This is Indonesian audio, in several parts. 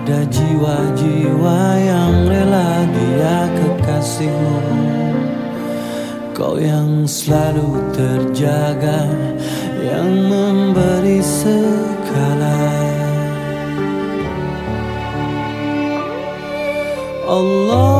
pada jiwa-jiwa yang rela dia kekasihmu. Kau yang selalu terjaga Yang memberi segala. Allah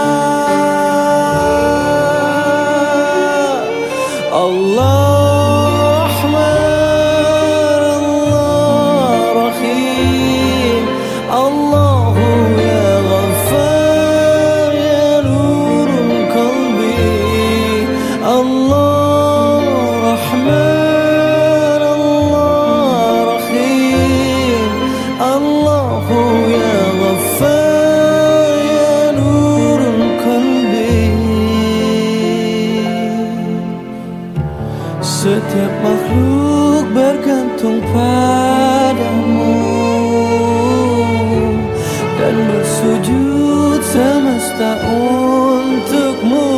semesta untukmu.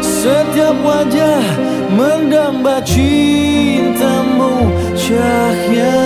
Setiap wajah mendamba cintamu Cahyamu